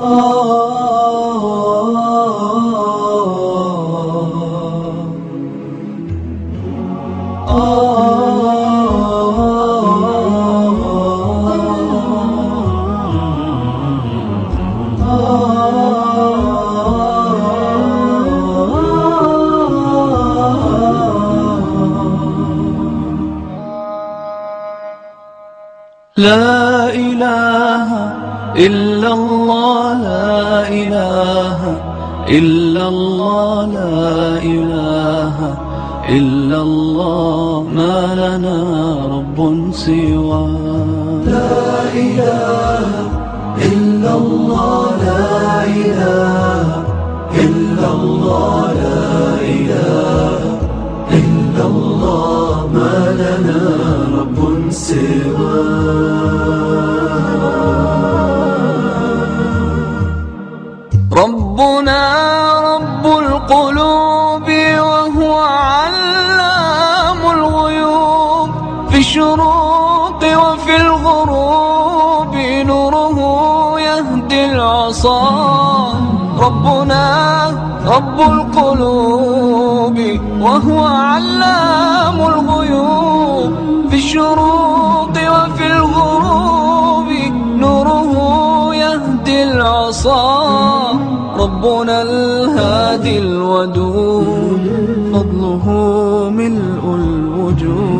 لا إله إلا الله لا إله إلا الله لا إله إلا الله ما لنا رب سوى لا إله إلا الله لا إله إلا الله لا إله إلا الله ما لنا رب ربنا الشروق وفي الغروب نوره يهدي العصا ربنا رب القلوب وهو علام الغيوب. في الشروق وفي الغروب نوره يهدي العصا ربنا الهادي الودود فضله ملء الوجود.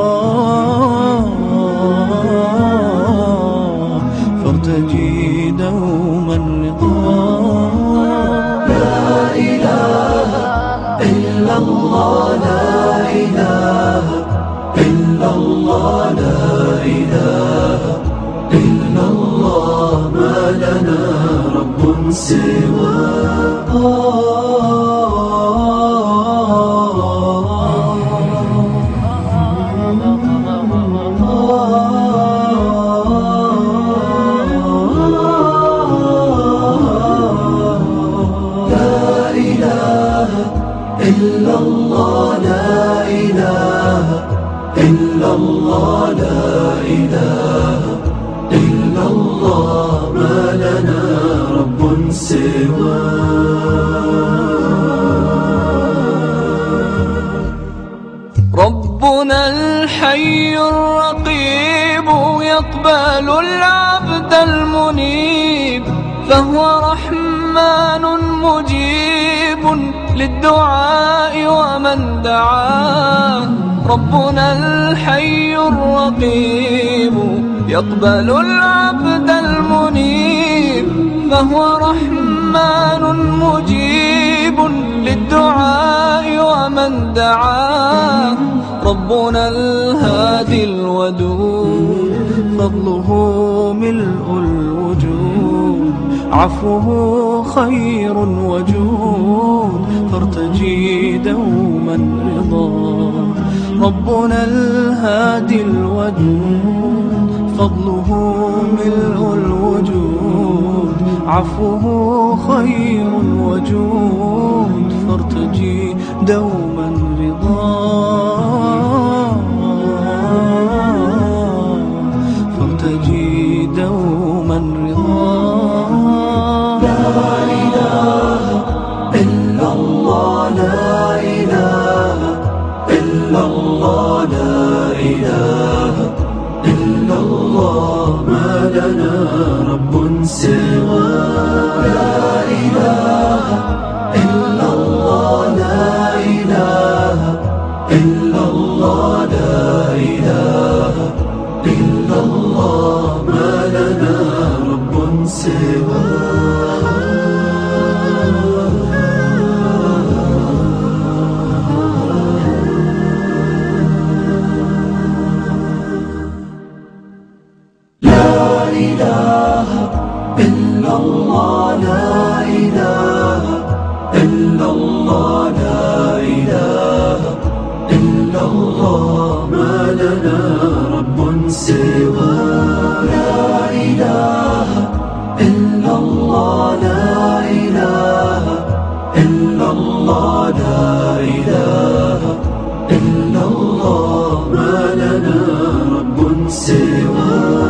الله لا إله إلا الله لا إله إلا الله ما لنا رب لا إلا الله لا إله إلا الله لا إله إلا الله ما لنا رب ربنا الحي الرقيب يقبل العبد المنيب فهو رحمن مجيب للدعاء ومن دعاه ربنا الحي الرقيب يقبل العبد المنيب فهو رحمن مجيب. للدعاء ومن دعاه ربنا الهادي الودود فضله ملء الوجود. عفوه خير وجود فارتجي دوما رضا. ربنا الهادي الودود فضله ملء الوجود. عفوه خير وجود فارتجي دوما لا إله إلا الله ما لنا رب سوى لنا رب سوى. لا إله إلا الله لا إله إلا الله لا إله إلا الله. ما لنا رب سوى.